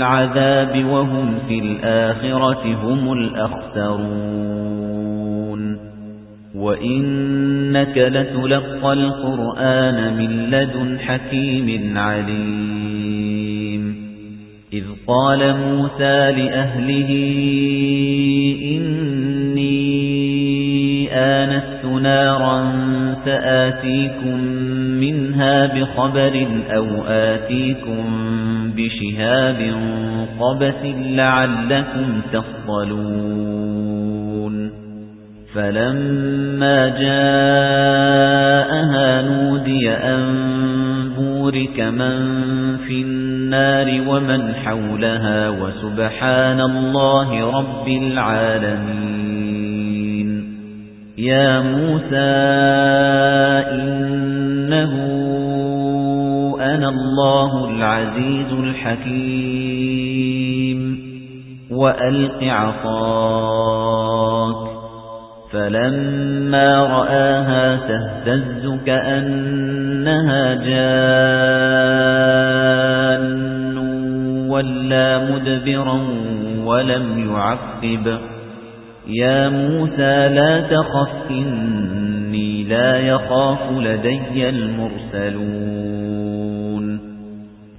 العذاب وهم في الآخرة هم الأخسرون. وَإِنَّكَ لَتُلَقَّى الْقُرْآنَ مِنْ لَدُنْ حَكِيمٍ عَلِيمٍ. إِذْ قَالَ مُوسَى لِأَهْلِهِ إِنِّي آنَسْتُ نَارًا سَآتِيكُمْ مِنْهَا بِخَبَرٍ أَوْ آتِيكُمْ بِشِهَابٍ قَبَسٍ لَعَلَّكُمْ تَصْطَلُونَ فَلَمَّا جَاءَهَا نُودِيَ أَن بُورِكَ مَن فِي النَّارِ وَمَنْ حَوْلَهَا وَسُبْحَانَ اللَّهِ رَبِّ الْعَالَمِينَ. يَا مُوسَى إِنَّهُ أَنَا اللَّهُ الْعَزِيزُ الْحَكِيمُ. وَأَلْقِ عَصَاكَ. فَلَمَّا رَآهَا تَهْتَزُّ كَأَنَّهَا جَانٌّ. وَلَّى مُدْبِرًا وَلَمْ يُعَقِّبْ. يَا مُوسَى لَا تَخَفْ إِنِّي لَا يَخَافُ لَدَيَّ الْمُرْسَلُونَ.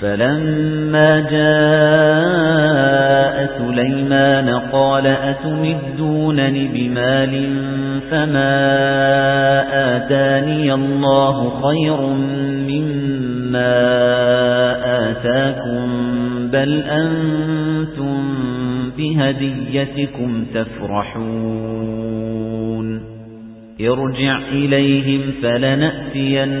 فلما جاء سليمان قال أتمدونني بمال فما آتاني الله خير مما آتاكم بل أنتم بهديتكم تفرحون ارجع إليهم فلنأتينهم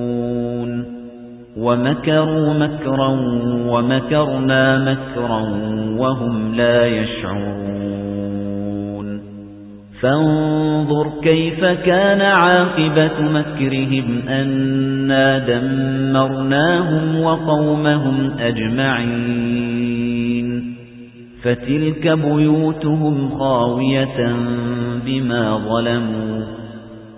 وَمَكَرُوا مَكْرًا وَمَكَرْنَا مَكْرًا وَهُمْ لَا يَشْعُرُونَ. فَانظُرْ كَيْفَ كَانَ عَاقِبَةُ مَكْرِهِمْ أَنَّا دَمَّرْنَاهُمْ وَقَوْمَهُمْ أَجْمَعِينَ. فَتِلْكَ بُيُوتُهُمْ خَاوِيَةً بِمَا ظَلَمُوا.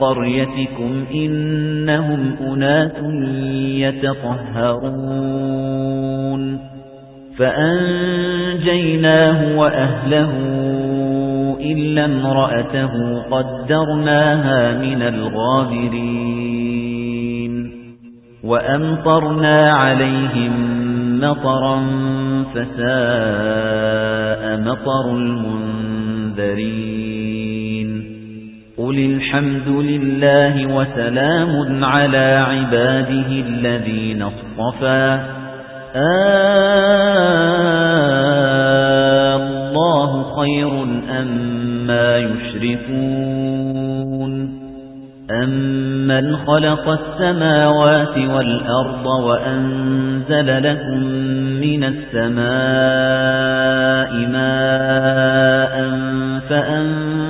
قَرْيَتِكُمْ إِنَّهُمْ أُنَاسٌ يَتَطَهَّرُونَ فَأَنجَيْنَاهُ وَأَهْلَهُ إِلَّا امْرَأَتَهُ قَدَّرْنَاهَا مِنَ الْغَابِرِينَ وَأَمْطَرْنَا عَلَيْهِمْ مَطَرًا فَسَاءَ مَطَرُ الْمُنذَرِينَ قُلِ الْحَمْدُ لِلَّهِ وَسَلَامٌ عَلَى عِبَادِهِ الَّذِينَ اصْطَفَى. اللَّهُ خَيْرٌ أَمَّا يُشْرِكُونَ. أَمَّنْ خَلَقَ السَّمَاوَاتِ وَالْأَرْضَ وَأَنزَلَ لَكُم مِّنَ السَّمَاءِ مَاءً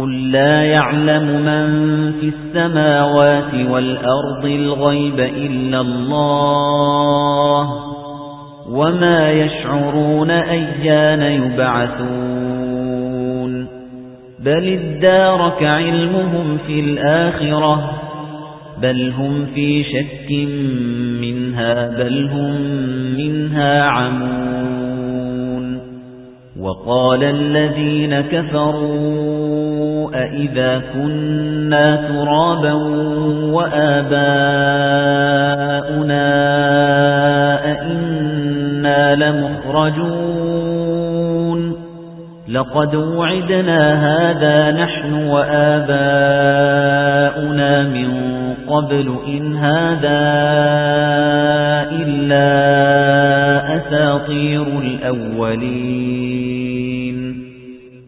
قُل لَّا يَعْلَمُ مَن فِي السَّمَاوَاتِ وَالْأَرْضِ الْغَيْبَ إِلَّا اللَّهُ وَمَا يَشْعُرُونَ أَيَّانَ يُبْعَثُونَ بَلِ ادَّارَكَ عِلْمُهُمْ فِي الْآخِرَةِ بَلْ هُمْ فِي شَكٍّ مِّنْهَا بَلْ هُمْ مِنْهَا عَمُونَ وَقَالَ الَّذِينَ كَفَرُوا أَإِذَا كُنَّا تُرَابًا وَآبَاؤُنَا أَإِنَّا لَمُخْرَجُونَ لَقَدْ وُعِدْنَا هَذَا نَحْنُ وَآبَاؤُنَا مِنْ قَبْلُ إِنْ هَذَا إِلَّا أَسَاطِيرُ الْأَوَّلِينَ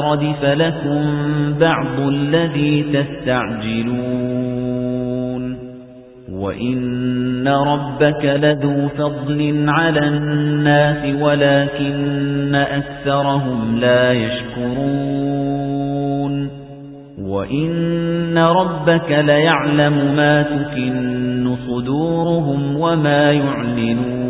رَدِفَ لَكُم بَعْضُ الَّذِي تَسْتَعْجِلُونَ وَإِنَّ رَبَّكَ لَذُو فَضْلٍ عَلَى النَّاسِ وَلَكِنَّ أَكْثَرَهُمْ لَا يَشْكُرُونَ وَإِنَّ رَبَّكَ لَيَعْلَمُ مَا تُكِنُّ صُدُورُهُمْ وَمَا يُعْلِنُونَ